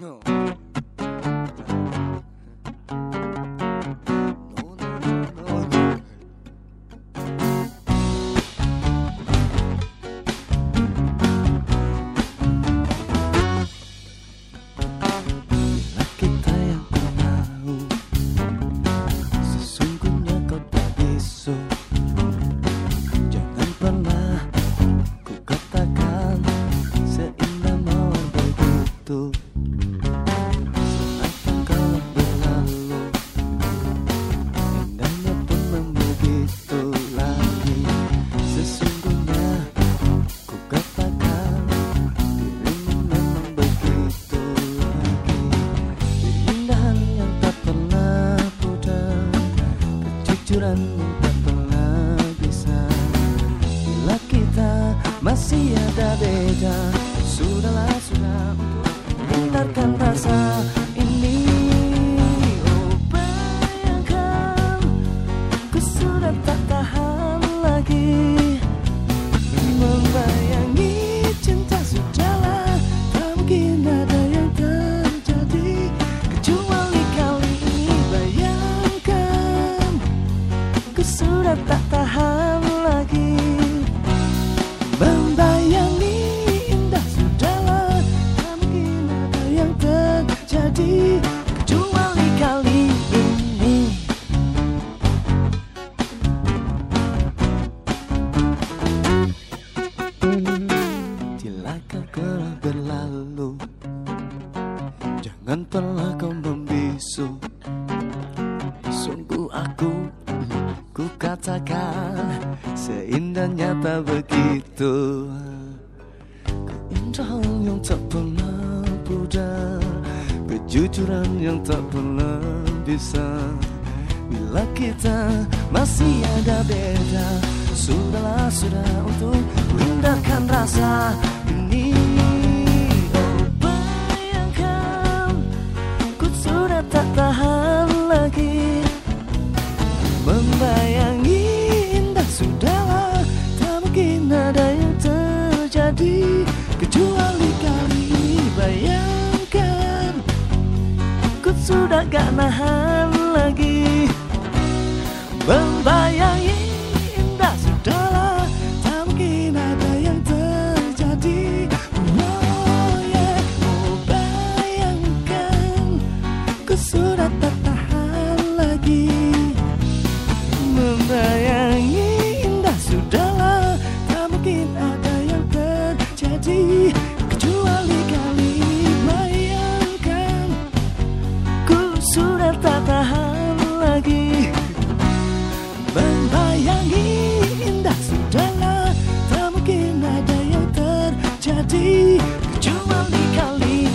No. Kejujuran tak pernah bisa. Bila kita masih ada beda Berlalu. Jangan pernah kau membisu. Sungguh aku Ku katakan Seindah nyata begitu. Keindahan yang tak pernah pudar Kejujuran yang tak pernah bisa. Bila kita masih ada beda Sudahlah sudah untuk hindarkan rasa Membayangi indah sudahlah. Tak mungkin ada yang terjadi. Kecuali kali bayangkan. Ku sudah gak nahan lagi. Membayangi indah sudahlah. Tak mungkin ada yang terjadi. Oh yeah. Oh bayangkan. Ku sudah Membayangi indah sudahlah Tak mungkin ada yang terjadi. Kecuali kali